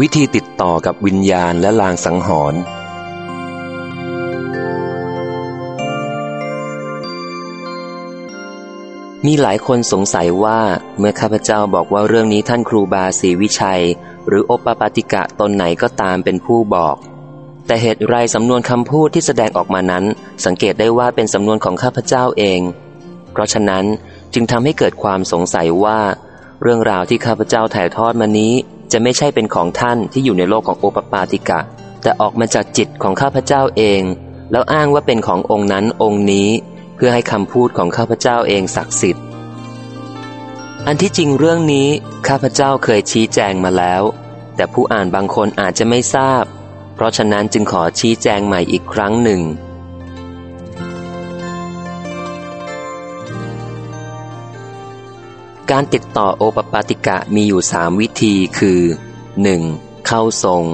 วิธีติดต่อกับวิญญาณและลางสังหรณ์มีหลายคนสงสัยว่าเมื่อข้าพเจ้าบอกว่าเรื่องนี้ท่านครูบาศรีวิชัย หรือโอปปาติกะตนไหนก็ตามเป็นผู้บอก แต่เหตุไรสำนวนคำพูดที่แสดงออกมานั้น สังเกตได้ว่าเป็นสำนวนของข้าพเจ้าเอง เพราะฉะนั้นจึงทำให้เกิดความสงสัยว่า เรื่องราวที่ข้าพเจ้าถ่ายทอดมานี้ จะไม่ใช่เป็นของท่านที่อยู่ในโลกของโอปปาติกะ แต่ออกมาจากจิตของข้าพเจ้าเอง แล้วอ้างว่าเป็นขององค์นั้นองค์นี้ เพื่อให้คำพูดของข้าพเจ้าเองศักดิ์สิทธิ์ อันที่จริงเรื่องนี้ข้าพเจ้าเคยชี้แจงมาแล้ว แต่ผู้อ่านบางคนอาจจะไม่ทราบ เพราะฉะนั้นจึงขอชี้แจงใหม่อีกครั้งหนึ่ง การติดต่อโอปปาติกะมีอยู่สามวิธีคือ 1. เข้าทรง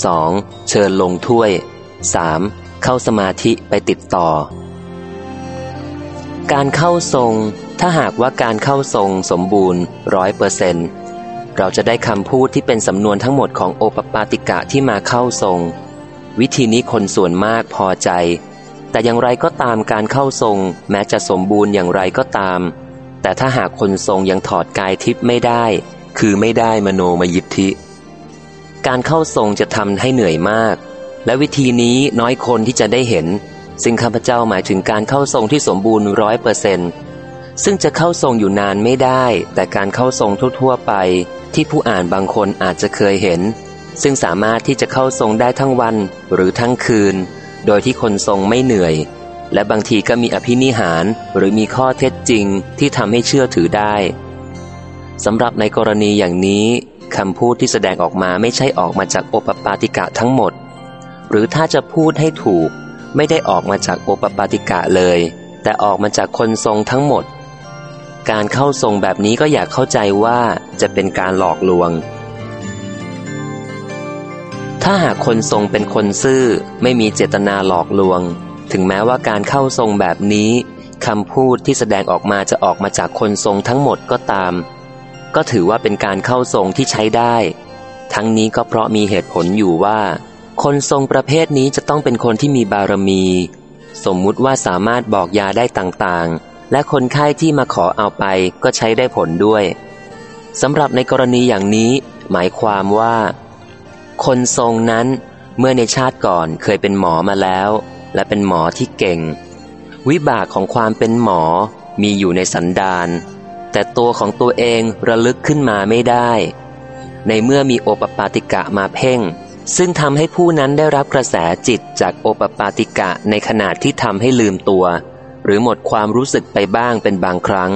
2. เชิญลงถ้วย 3. เข้าสมาธิไปติดต่อ การเข้าทรง ถ้าหากว่าการเข้าทรงสมบูรณ์ร้อยเปอร์เซนเราจะได้คำพูดที่เป็นสำนวนทั้งหมดของโอปปาติกะที่มาเข้าทรง วิธีนี้คนส่วนมากพอใจ แต่อย่างไรก็ตามการเข้าทรง แม้จะสมบูรณ์อย่างไรก็ตาม แต่ถ้าหากคนทรงยังถอดกายทิพย์ไม่ได้ คือไม่ได้มโนมยิทธิ การเข้าทรงจะทำให้เหนื่อยมาก และวิธีนี้น้อยคนที่จะได้เห็น ซึ่งข้าพเจ้าหมายถึงการเข้าทรงที่สมบูรณ์ร้อยเปอร์เซนซึ่งจะเข้าทรงอยู่นานไม่ได้ แต่การเข้าทรงทั่วๆไป ที่ผู้อ่านบางคนอาจจะเคยเห็น ซึ่งสามารถที่จะเข้าทรงได้ทั้งวันหรือทั้งคืน โดยที่คนทรงไม่เหนื่อย และบางทีก็มีอภินิหารหรือมีข้อเท็จจริงที่ทำให้เชื่อถือได้สำหรับในกรณีอย่างนี้คำพูดที่แสดงออกมาไม่ใช่ออกมาจากโอปปาติกะทั้งหมด หรือถ้าจะพูดให้ถูก ไม่ได้ออกมาจากโอปปาติกะเลย แต่ออกมาจากคนทรงทั้งหมด การเข้าทรงแบบนี้ก็อยากเข้าใจว่าจะเป็นการหลอกลวง ถ้าหากคนทรงเป็นคนซื่อไม่มีเจตนาหลอกลวง ถึงแม้ว่าการเข้าทรงแบบนี้คำพูดที่แสดงออกมาจะออกมาจากคนทรงทั้งหมดก็ตาม ก็ถือว่าเป็นการเข้าทรงที่ใช้ได้ ทั้งนี้ก็เพราะมีเหตุผลอยู่ว่า คนทรงประเภทนี้จะต้องเป็นคนที่มีบารมี สมมุติว่าสามารถบอกยาได้ต่างๆ และคนไข้ที่มาขอเอาไปก็ใช้ได้ผลด้วยสำหรับในกรณีอย่างนี้ หมายความว่า คนทรงนั้นเมื่อในชาติก่อนเคยเป็นหมอมาแล้ว และเป็นหมอที่เก่ง วิบากของความเป็นหมอมีอยู่ในสันดาน แต่ตัวของตัวเองระลึกขึ้นมาไม่ได้ ในเมื่อมีโอปปาติกะมาเพ่ง ซึ่งทำให้ผู้นั้นได้รับกระแสจิตจากโอปปาติกะในขณะที่ทำให้ลืมตัว หรือหมดความรู้สึกไปบ้างเป็นบางครั้ง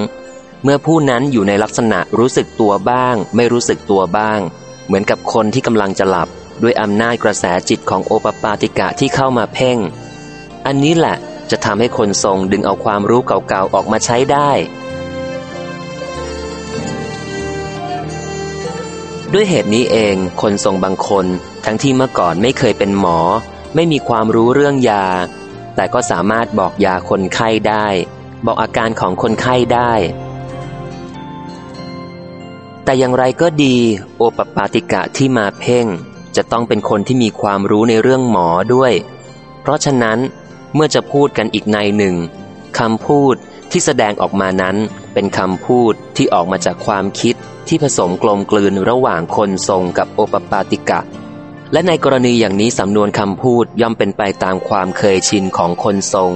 เมื่อผู้นั้นอยู่ในลักษณะรู้สึกตัวบ้าง ไม่รู้สึกตัวบ้าง เหมือนกับคนที่กำลังจะหลับด้วยอำนาจกระแสจิตของโอปปาติกะที่เข้ามาเพ่ง อันนี้แหละจะทำให้คนทรงดึงเอาความรู้เก่าๆออกมาใช้ได้ ด้วยเหตุนี้เองคนทรงบางคน ทั้งที่เมื่อก่อนไม่เคยเป็นหมอ ไม่มีความรู้เรื่องยา แต่ก็สามารถบอกยาคนไข้ได้ บอกอาการของคนไข้ได้ แต่อย่างไรก็ดี โอปปาติกะที่มาเพ่ง จะต้องเป็นคนที่มีความรู้ในเรื่องหมอด้วย เพราะฉะนั้น เมื่อจะพูดกันอีกในหนึ่งคำพูดที่แสดงออกมานั้นเป็นคำพูดที่ออกมาจากความคิดที่ผสมกลมกลืนระหว่างคนทรงกับโอปปาติกะ และในกรณีอย่างนี้สำนวนคำพูดย่อมเป็นไปตามความเคยชินของคนทรง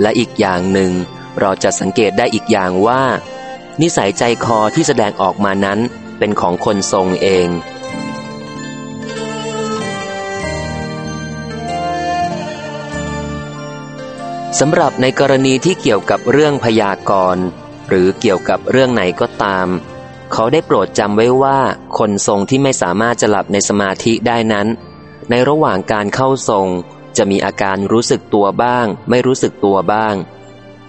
และอีกอย่างหนึ่ง เราจะสังเกตได้อีกอย่างว่า นิสัยใจคอที่แสดงออกมานั้นเป็นของคนทรงเอง สำหรับในกรณีที่เกี่ยวกับเรื่องพยากรณ์ หรือเกี่ยวกับเรื่องไหนก็ตาม เขาได้โปรดจำไว้ว่าคนทรงที่ไม่สามารถจะหลับในสมาธิได้นั้น ในระหว่างการเข้าทรง จะมีอาการรู้สึกตัวบ้าง ไม่รู้สึกตัวบ้าง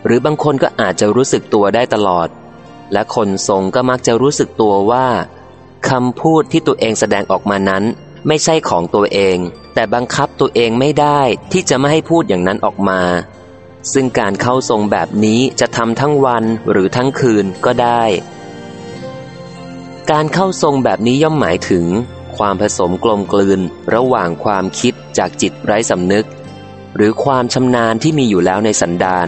หรือบางคนก็อาจจะรู้สึกตัวได้ตลอด และคนทรงก็มักจะรู้สึกตัวว่าคำพูดที่ตัวเองแสดงออกมานั้น ไม่ใช่ของตัวเอง แต่บังคับตัวเองไม่ได้ที่จะไม่ให้พูดอย่างนั้นออกมา ซึ่งการเข้าทรงแบบนี้จะทำทั้งวันหรือทั้งคืนก็ได้ การเข้าทรงแบบนี้ย่อมหมายถึง ความผสมกลมกลืนระหว่างความคิดจากจิตไร้สำนึก หรือความชำนาญที่มีอยู่แล้วในสันดาน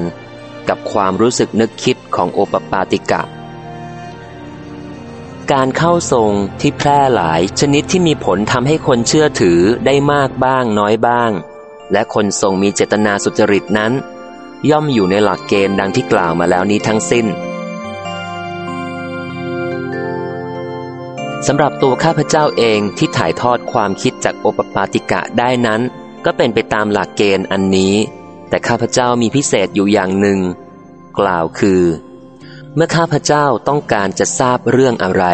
กับความรู้สึกนึกคิดของโอปปาติกะ การเข้าทรงที่แพร่หลายชนิดที่มีผลทำให้คนเชื่อถือได้มากบ้างน้อยบ้าง และคนทรงมีเจตนาสุจริตนั้น ย่อมอยู่ในหลักเกณฑ์ดังที่กล่าวมาแล้วนี้ทั้งสิ้นสำหรับตัวข้าพเจ้าเองที่ถ่ายทอดความคิดจากโอปปาติกะได้นั้น ก็เป็นไปตามหลักเกณฑ์อันนี้ แต่ข้าพเจ้ามีพิเศษอยู่อย่างหนึ่ง กล่าวคือ เมื่อข้าพเจ้าต้องการจะทราบเรื่องอะไร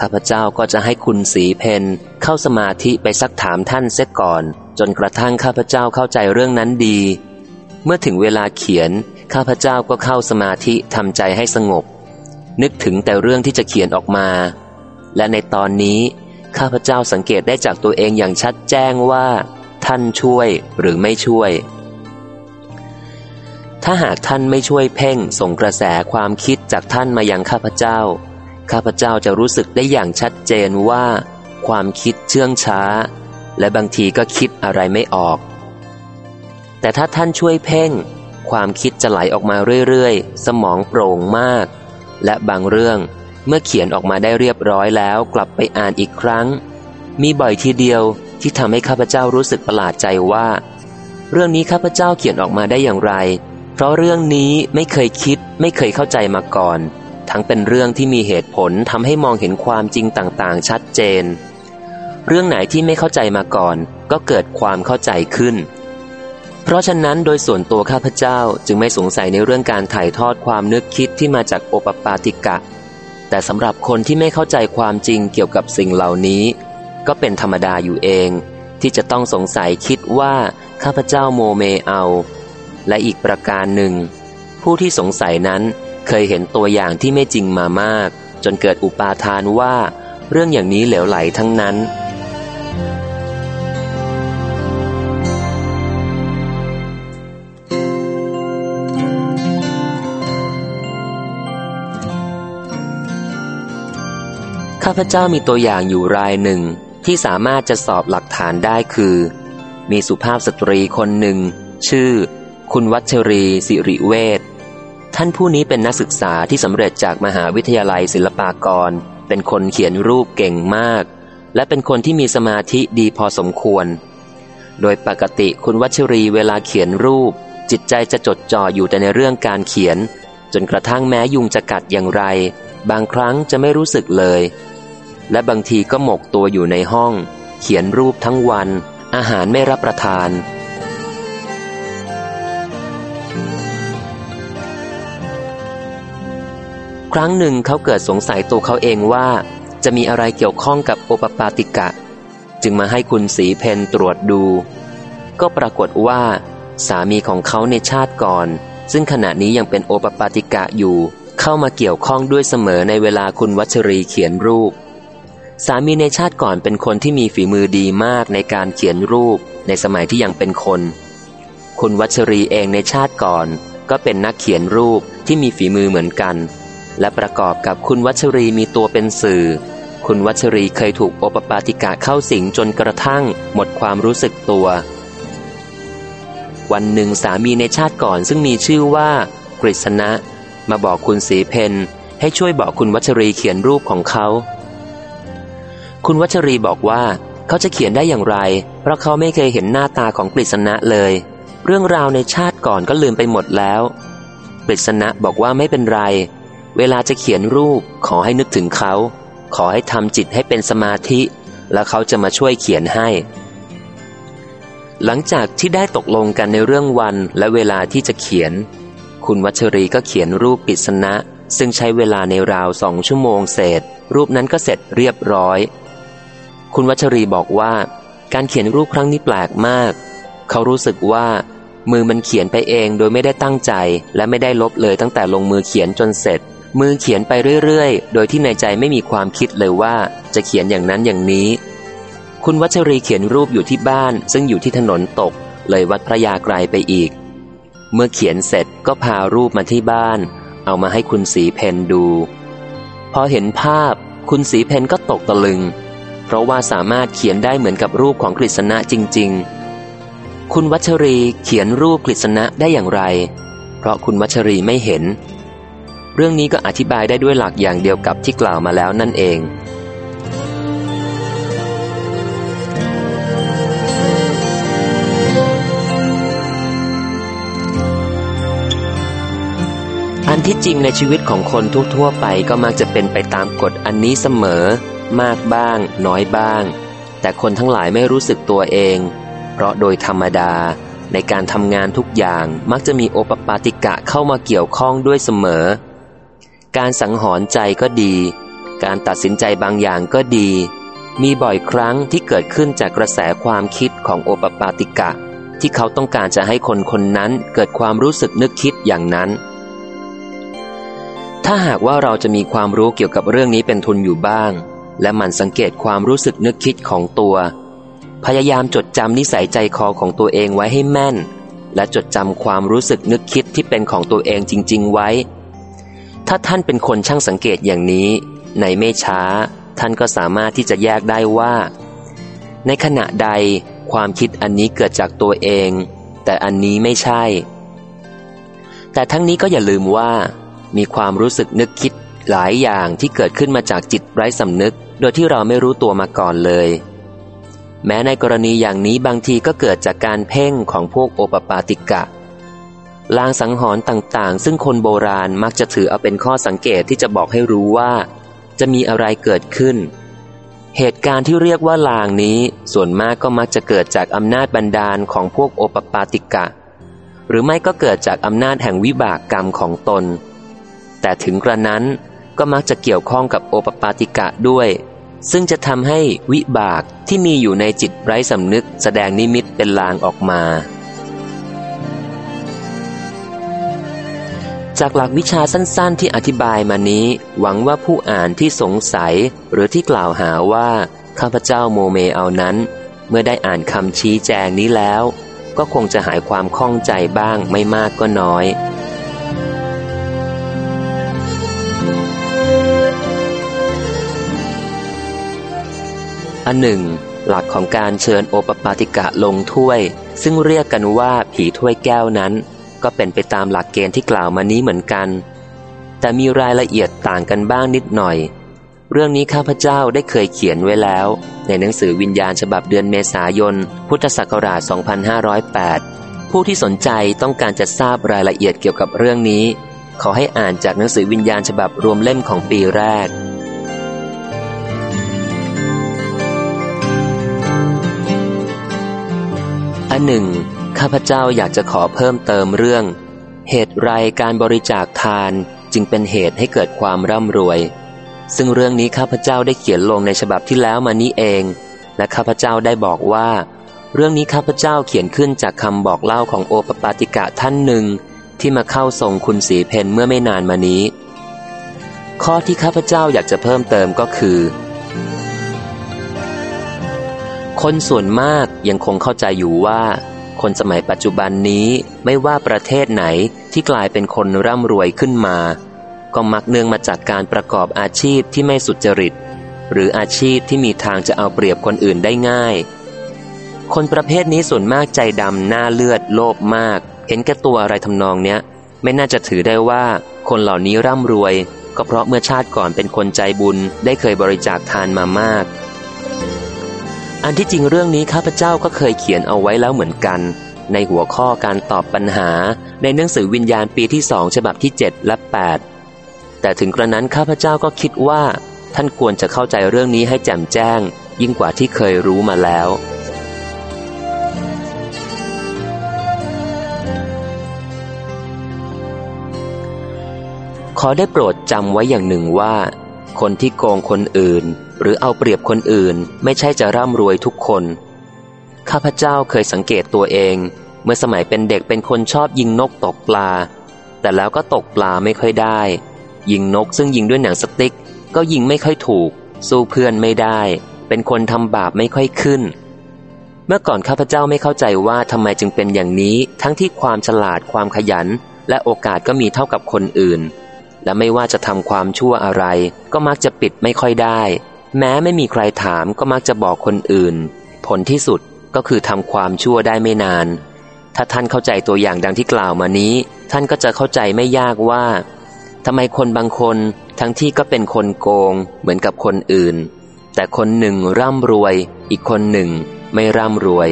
ข้าพเจ้าก็จะให้คุณสีเพนเข้าสมาธิไปซักถามท่านเสียก่อน จนกระทั่งข้าพเจ้าเข้าใจเรื่องนั้นดี เมื่อถึงเวลาเขียน ข้าพเจ้าก็เข้าสมาธิทำใจให้สงบ นึกถึงแต่เรื่องที่จะเขียนออกมา และในตอนนี้ ข้าพเจ้าสังเกตได้จากตัวเองอย่างชัดแจ้งว่า ท่านช่วยหรือไม่ช่วย ถ้าหากท่านไม่ช่วยเพ่งส่งกระแสความคิดจากท่านมายังข้าพเจ้า ข้าพเจ้าจะรู้สึกได้อย่างชัดเจนว่า ความคิดเชื่องช้า และบางทีก็คิดอะไรไม่ออก แต่ถ้าท่านช่วยเพ่ง ความคิดจะไหลออกมาเรื่อยๆ สมองโปร่งมาก และบางเรื่องเมื่อเขียนออกมาได้เรียบร้อยแล้วกลับไปอ่านอีกครั้ง มีบ่อยทีเดียวที่ทำให้ข้าพเจ้ารู้สึกประหลาดใจว่า เรื่องนี้ข้าพเจ้าเขียนออกมาได้อย่างไร เพราะเรื่องนี้ไม่เคยคิด ไม่เคยเข้าใจมาก่อน ทั้งเป็นเรื่องที่มีเหตุผลทำให้มองเห็นความจริงต่างๆ ชัดเจน เรื่องไหนที่ไม่เข้าใจมาก่อน ก็เกิดความเข้าใจขึ้น เพราะฉะนั้นโดยส่วนตัวข้าพเจ้าจึงไม่สงสัยในเรื่องการถ่ายทอดความนึกคิดที่มาจากโอปปาติกะ แต่สำหรับคนที่ไม่เข้าใจความจริงเกี่ยวกับสิ่งเหล่านี้ ก็เป็นธรรมดาอยู่เอง ที่จะต้องสงสัยคิดว่าข้าพเจ้าโมเมเอา และอีกประการหนึ่ง ผู้ที่สงสัยนั้นเคยเห็นตัวอย่างที่ไม่จริงมามาก จนเกิดอุปาทานว่า เรื่องอย่างนี้เหลวไหลทั้งนั้น ข้าพเจ้ามีตัวอย่างอยู่รายหนึ่งที่สามารถจะสอบหลักฐานได้คือ มีสุภาพสตรีคนหนึ่ง ชื่อ คุณวัชรีสิริเวศท่านผู้นี้เป็นนักศึกษาที่สำเร็จจากมหาวิทยาลัยศิลปากร เป็นคนเขียนรูปเก่งมาก และเป็นคนที่มีสมาธิดีพอสมควร โดยปกติคุณวัชรีเวลาเขียนรูป จิตใจจะจดจ่ออยู่แต่ในเรื่องการเขียน จนกระทั่งแม้ยุงจะกัดอย่างไร บางครั้งจะไม่รู้สึกเลย และบางทีก็หมกตัวอยู่ในห้อง เขียนรูปทั้งวัน อาหารไม่รับประทาน ครั้งหนึ่งเขาเกิดสงสัยตัวเขาเองว่า จะมีอะไรเกี่ยวข้องกับโอปปาติกะ จึงมาให้คุณสีเพนตรวจดู ก็ปรากฏว่า สามีของเขาในชาติก่อน ซึ่งขณะนี้ยังเป็นโอปปาติกะอยู่ เข้ามาเกี่ยวข้องด้วยเสมอในเวลาคุณวัชรีเขียนรูป สามีในชาติก่อนเป็นคนที่มีฝีมือดีมากในการเขียนรูปในสมัยที่ยังเป็นคน คุณวัชรีเองในชาติก่อน ก็เป็นนักเขียนรูปที่มีฝีมือเหมือนกัน และประกอบกับคุณวัชรีมีตัวเป็นสื่อ คุณวัชรีเคยถูกโอปปาติกะเข้าสิงจนกระทั่งหมดความรู้สึกตัว วันหนึ่งสามีในชาติก่อนซึ่งมีชื่อว่ากฤษณะ มาบอกคุณสีเพนให้ช่วยบอกคุณวัชรีเขียนรูปของเขา คุณวัชรีบอกว่า เขาจะเขียนได้อย่างไร เพราะเขาไม่เคยเห็นหน้าตาของกฤษณะเลย เรื่องราวในชาติก่อนก็ลืมไปหมดแล้วกฤษณะบอกว่าไม่เป็นไร เวลาจะเขียนรูปขอให้นึกถึงเขา ขอให้ทำจิตให้เป็นสมาธิ แล้วเขาจะมาช่วยเขียนให้ หลังจากที่ได้ตกลงกันในเรื่องวันและเวลาที่จะเขียน คุณวัชรีก็เขียนรูปกฤษณะ ซึ่งใช้เวลาในราวสองชั่วโมงเศษ รูปนั้นก็เสร็จเรียบร้อย คุณวัชรีบอกว่า การเขียนรูปครั้งนี้แปลกมาก เขารู้สึกว่า มือมันเขียนไปเองโดยไม่ได้ตั้งใจ และไม่ได้ลบเลยตั้งแต่ลงมือเขียนจนเสร็จ มือเขียนไปเรื่อยๆ โดยที่ในใจไม่มีความคิดเลยว่าจะเขียนอย่างนั้นอย่างนี้ คุณวัชรีเขียนรูปอยู่ที่บ้าน ซึ่งอยู่ที่ถนนตก เลยวัดพระยาไกรไปอีก เมื่อเขียนเสร็จก็พารูปมาที่บ้าน เอามาให้คุณสีเพนดู พอเห็นภาพ คุณสีเพนก็ตกตะลึง เพราะว่าสามารถเขียนได้เหมือนกับรูปของกฤษณะจริง ๆ คุณวัชรีเขียนรูปกฤษณะได้อย่างไร เพราะคุณวัชรีไม่เห็น เรื่องนี้ก็อธิบายได้ด้วยหลักอย่างเดียวกับที่กล่าวมาแล้วนั่นเองอันที่จริงในชีวิตของคนทั่วๆไปก็มักจะเป็นไปตามกฎอันนี้เสมอ มากบ้าง น้อยบ้าง แต่คนทั้งหลายไม่รู้สึกตัวเอง เพราะโดยธรรมดาในการทำงานทุกอย่างมักจะมีโอปปาติกะเข้ามาเกี่ยวข้องด้วยเสมอ การสังหรณ์ใจก็ดี การตัดสินใจบางอย่างก็ดี มีบ่อยครั้งที่เกิดขึ้นจากกระแสความคิดของโอปปาติกะ ที่เขาต้องการจะให้คนคนนั้นเกิดความรู้สึกนึกคิดอย่างนั้น ถ้าหากว่าเราจะมีความรู้เกี่ยวกับเรื่องนี้เป็นทุนอยู่บ้าง และมันสังเกตความรู้สึกนึกคิดของตัว พยายามจดจำนิสัยใจคอของตัวเองไว้ให้แม่น และจดจำความรู้สึกนึกคิดที่เป็นของตัวเองจริง ๆ ไว้ ถ้าท่านเป็นคนช่างสังเกตอย่างนี้ ในไม่ช้า ท่านก็สามารถที่จะแยกได้ว่า ในขณะใดความคิดอันนี้เกิดจากตัวเอง แต่อันนี้ไม่ใช่ แต่ทั้งนี้ก็อย่าลืมว่า มีความรู้สึกนึกคิดหลายอย่างที่เกิดขึ้นมาจากจิตไร้สำนึก ดยที่เราไม่รู้ตัวมาก่อนเลย แม้ในกรณีอย่างนี้บางทีก็เกิดจากการเพ่งของพวกโอปปาติกะ ลางสังหรณ์ต่างๆ ซึ่งคนโบราณมักจะถือเอาเป็นข้อสังเกตที่จะบอกให้รู้ว่า จะมีอะไรเกิดขึ้น เหตุการณ์ที่เรียกว่าลางนี้ ส่วนมากก็มักจะเกิดจากอำนาจบันดาลของพวกโอปปาติกะ หรือไม่ก็เกิดจากอำนาจแห่งวิบากกรรมของตน แต่ถึงกระนั้นก็มักจะเกี่ยวข้องกับโอปปาติกะด้วย ซึ่งจะทำให้วิบากที่มีอยู่ในจิตไร้สำนึกแสดงนิมิตเป็นลางออกมา จากหลักวิชาสั้นๆ ที่อธิบายมานี้ หวังว่าผู้อ่านที่สงสัยหรือที่กล่าวหาว่าข้าพเจ้าโมเมเอานั้น เมื่อได้อ่านคำชี้แจงนี้แล้ว ก็คงจะหายความข้องใจบ้างไม่มากก็น้อย อันหนึ่ง หลักของการเชิญโอปปาติกะลงถ้วย ซึ่งเรียกกันว่าผีถ้วยแก้วนั้น ก็เป็นไปตามหลักเกณฑ์ที่กล่าวมานี้เหมือนกัน แต่มีรายละเอียดต่างกันบ้างนิดหน่อย เรื่องนี้ข้าพเจ้าได้เคยเขียนไว้แล้ว ในหนังสือวิญญาณฉบับเดือนเมษายน พุทธศักราช 2508 ผู้ที่สนใจต้องการจะทราบรายละเอียดเกี่ยวกับเรื่องนี้ ขอให้อ่านจากหนังสือวิญญาณฉบับรวมเล่มของปีแรก อันหนึ่ง ข้าพเจ้าอยากจะขอเพิ่มเติมเรื่อง เหตุไรการบริจาคทานจึงเป็นเหตุให้เกิดความร่ำรวย ซึ่งเรื่องนี้ข้าพเจ้าได้เขียนลงในฉบับที่แล้วมานี้เอง และข้าพเจ้าได้บอกว่า เรื่องนี้ข้าพเจ้าเขียนขึ้นจากคำบอกเล่าของโอปปาติกะท่านหนึ่ง ที่มาเข้าทรงคุณสีเพนเมื่อไม่นานมานี้ ข้อที่ข้าพเจ้าอยากจะเพิ่มเติมก็คือ คนส่วนมากยังคงเข้าใจอยู่ว่า คนสมัยปัจจุบันนี้ไม่ว่าประเทศไหนที่กลายเป็นคนร่ำรวยขึ้นมา ก็มักเนื่องมาจากการประกอบอาชีพที่ไม่สุจริต หรืออาชีพที่มีทางจะเอาเปรียบคนอื่นได้ง่าย คนประเภทนี้ส่วนมากใจดำหน้าเลือดโลภมาก เห็นแก่ตัวอะไรทำนองเนี้ย ไม่น่าจะถือได้ว่า คนเหล่านี้ร่ำรวย ก็เพราะเมื่อชาติก่อนเป็นคนใจบุญได้เคยบริจาคทานมามาก อันที่จริงเรื่องนี้ข้าพเจ้าก็เคยเขียนเอาไว้แล้วเหมือนกัน ในหัวข้อการตอบปัญหาในหนังสือวิญญาณปีที่สองฉบับที่ 7 และ 8 แต่ถึงกระนั้นข้าพเจ้าก็คิดว่า ท่านควรจะเข้าใจเรื่องนี้ให้แจ่มแจ้ง ยิ่งกว่าที่เคยรู้มาแล้วขอได้โปรดจำไว้อย่างหนึ่งว่า คนที่โกงคนอื่น หรือเอาเปรียบคนอื่นไม่ใช่จะร่ำรวยทุกคน ข้าพเจ้าเคยสังเกตตัวเอง เมื่อสมัยเป็นเด็กเป็นคนชอบยิงนกตกปลา แต่แล้วก็ตกปลาไม่ค่อยได้ ยิงนกซึ่งยิงด้วยหนังสติ๊ก ก็ยิงไม่ค่อยถูก สู้เพื่อนไม่ได้ เป็นคนทำบาปไม่ค่อยขึ้น เมื่อก่อนข้าพเจ้าไม่เข้าใจว่าทำไมจึงเป็นอย่างนี้ ทั้งที่ความฉลาดความขยัน และโอกาสก็มีเท่ากับคนอื่น และไม่ว่าจะทำความชั่วอะไร ก็มักจะปิดไม่ค่อยได้ แม้ไม่มีใครถามก็มักจะบอกคนอื่น ผลที่สุดก็คือทำความชั่วได้ไม่นาน ถ้าท่านเข้าใจตัวอย่างดังที่กล่าวมานี้ ท่านก็จะเข้าใจไม่ยากว่าทำไมคนบางคนทั้งที่ก็เป็นคนโกง เหมือนกับคนอื่น แต่คนหนึ่งร่ำรวย อีกคนหนึ่งไม่ร่ำรวย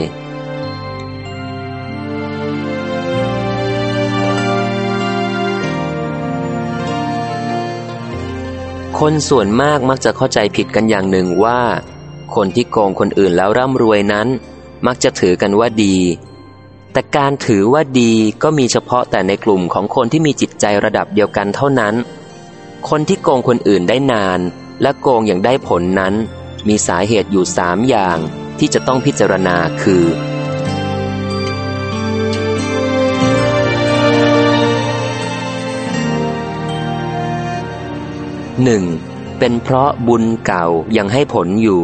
คนส่วนมากมักจะเข้าใจผิดกันอย่างหนึ่งว่า คนที่โกงคนอื่นแล้วร่ำรวยนั้น มักจะถือกันว่าดี แต่การถือว่าดีก็มีเฉพาะแต่ในกลุ่มของคนที่มีจิตใจระดับเดียวกันเท่านั้น คนที่โกงคนอื่นได้นาน และโกงอย่างได้ผลนั้น มีสาเหตุอยู่สามอย่างที่จะต้องพิจารณาคือ 1. เป็นเพราะบุญเก่ายังให้ผลอยู่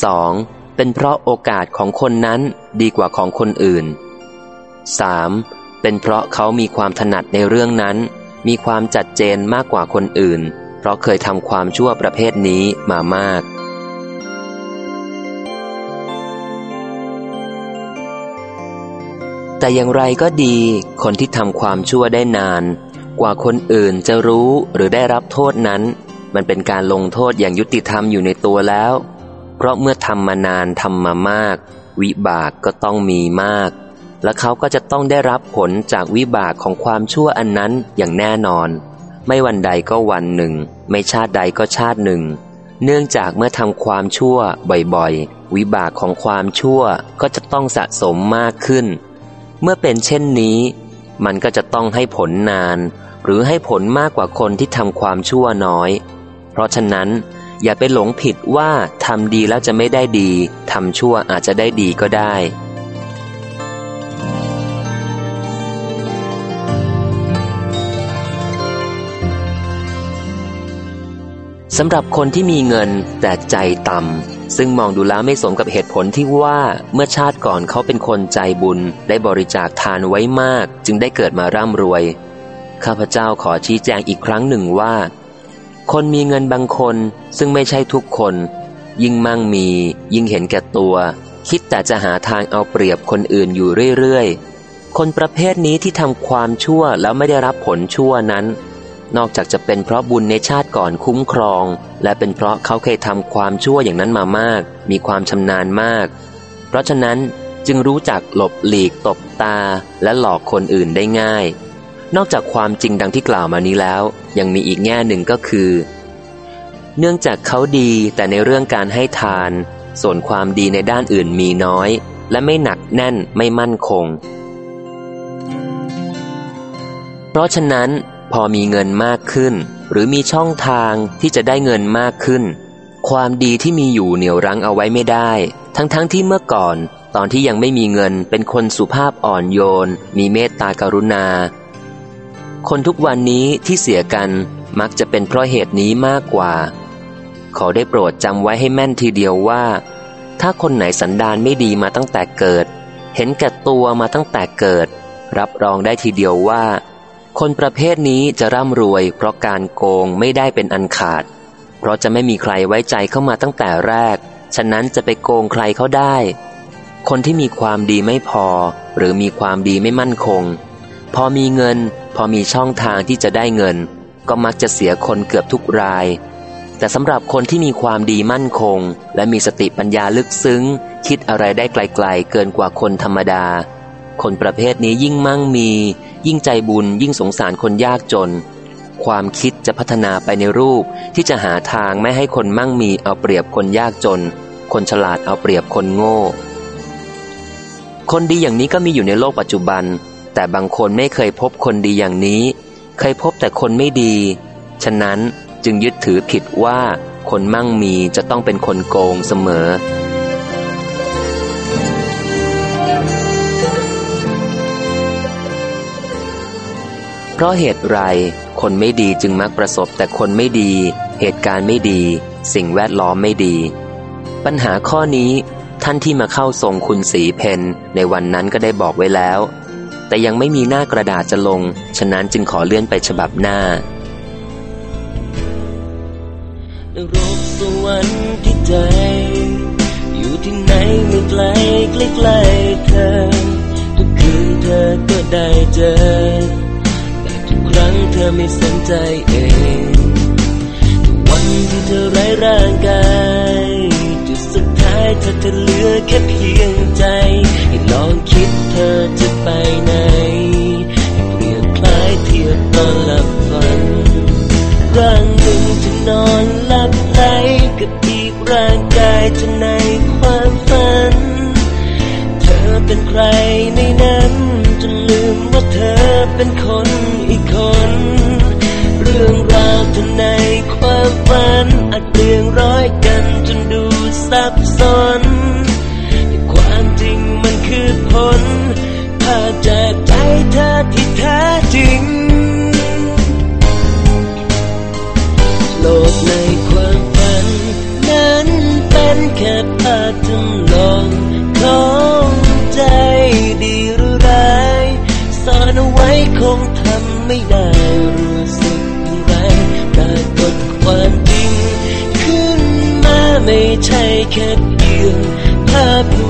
2. เป็นเพราะโอกาสของคนนั้นดีกว่าของคนอื่น 3. เป็นเพราะเขามีความถนัดในเรื่องนั้น มีความจัดเจนมากกว่าคนอื่น เพราะเคยทำความชั่วประเภทนี้มามากแต่อย่างไรก็ดี คนที่ทำความชั่วได้นาน กว่าคนอื่นจะรู้หรือได้รับโทษนั้น มันเป็นการลงโทษอย่างยุติธรรมอยู่ในตัวแล้ว เพราะเมื่อทำมานานทำมามาก วิบากก็ต้องมีมาก และเขาก็จะต้องได้รับผลจากวิบากของความชั่วอันนั้นอย่างแน่นอน ไม่วันใดก็วันหนึ่ง ไม่ชาติใดก็ชาติหนึ่ง เนื่องจากเมื่อทำความชั่วบ่อยๆ วิบากของความชั่วก็จะต้องสะสมมากขึ้น เมื่อเป็นเช่นนี้ มันก็จะต้องให้ผลนาน หรือให้ผลมากกว่าคนที่ทำความชั่วน้อย เพราะฉะนั้น อย่าไปหลงผิดว่าทำดีแล้วจะไม่ได้ดีทำชั่วอาจจะได้ดีก็ได้สำหรับคนที่มีเงินแต่ใจต่ำซึ่งมองดูแล้วไม่สมกับเหตุผลที่ว่าเมื่อชาติก่อนเขาเป็นคนใจบุญ ได้บริจาคทานไว้มาก จึงได้เกิดมาร่ำรวย ข้าพเจ้าขอชี้แจงอีกครั้งหนึ่งว่า คนมีเงินบางคนซึ่งไม่ใช่ทุกคน ยิ่งมั่งมี ยิ่งเห็นแก่ตัว คิดแต่จะหาทางเอาเปรียบคนอื่นอยู่เรื่อยๆ คนประเภทนี้ที่ทำความชั่วแล้วไม่ได้รับผลชั่วนั้น นอกจากจะเป็นเพราะบุญในชาติก่อนคุ้มครอง และเป็นเพราะเขาเคยทำความชั่วอย่างนั้นมามาก มีความชำนาญมาก เพราะฉะนั้นจึงรู้จักหลบหลีกตบตาและหลอกคนอื่นได้ง่าย นอกจากความจริงดังที่กล่าวมานี้แล้ว ยังมีอีกแง่หนึ่งก็คือ เนื่องจากเขาดีแต่ในเรื่องการให้ทาน ส่วนความดีในด้านอื่นมีน้อย และไม่หนักแน่นไม่มั่นคง เพราะฉะนั้นพอมีเงินมากขึ้น หรือมีช่องทางที่จะได้เงินมากขึ้น ความดีที่มีอยู่เหนี่ยวรั้งเอาไว้ไม่ได้ ทั้งๆทที่เมื่อก่อน ตอนที่ยังไม่มีเงินเป็นคนสุภาพอ่อนโยน มีเมตตากรุณา คนทุกวันนี้ที่เสียกันมักจะเป็นเพราะเหตุนี้มากกว่า ขอได้โปรดจำไว้ให้แม่นทีเดียวว่า ถ้าคนไหนสันดานไม่ดีมาตั้งแต่เกิด เห็นแก่ตัวมาตั้งแต่เกิด รับรองได้ทีเดียวว่า คนประเภทนี้จะร่ำรวย เพราะการโกงไม่ได้เป็นอันขาด เพราะจะไม่มีใครไว้ใจเข้ามาตั้งแต่แรก ฉะนั้นจะไปโกงใครเขาได้ คนที่มีความดีไม่พอ หรือมีความดีไม่มั่นคง พอมีเงิน พอมีช่องทางที่จะได้เงิน ก็มักจะเสียคนเกือบทุกราย แต่สำหรับคนที่มีความดีมั่นคง และมีสติปัญญาลึกซึ้ง คิดอะไรได้ไกลๆ เกินกว่าคนธรรมดา คนประเภทนี้ยิ่งมั่งมี ยิ่งใจบุญ ยิ่งสงสารคนยากจน ความคิดจะพัฒนาไปในรูปที่จะหาทางไม่ให้คนมั่งมีเอาเปรียบคนยากจน คนฉลาดเอาเปรียบคนโง่ คนดีอย่างนี้ก็มีอยู่ในโลกปัจจุบัน แต่บางคนไม่เคยพบคนดีอย่างนี้ เคยพบแต่คนไม่ดี ฉะนั้นจึงยึดถือผิดว่าคนมั่งมีจะต้องเป็นคนโกงเสมอ เพราะเหตุไร คนไม่ดีจึงมักประสบแต่คนไม่ดี เหตุการณ์ไม่ดี สิ่งแวดล้อมไม่ดี ปัญหาข้อนี้ท่านที่มาเข้าทรงคุณสีเพนในวันนั้นก็ได้บอกไว้แล้ว แต่ยังไม่มีหน้ากระดาษจะลง ฉะนั้นจึงขอเลื่อนไปฉบับหน้านรกสวรรค์ที่ใจ อยู่ที่ไหนไม่ไกลใกล้ๆเธอ ทุกคืนเธอก็ได้เจอ แต่ทุกครั้งเธอไม่สนใจเองทุกวันที่เธอไร้ร่างกายจุดสุดท้ายเธอจะเหลือแค่ ใจ ให้ลองคิดเธอจะไปไหนให้เปรียบคล้ายเทียบตอนหลับฝันร่างหนึ่งจะนอนหลับไหลกับอีกร่างกายจะในความฝัน เธอเป็นใครในนั้นจนลืมว่าเธอเป็นคนอีกคน เรื่องราวเธอในความฝันอาจเรื่องร้อยกัน ใช่แ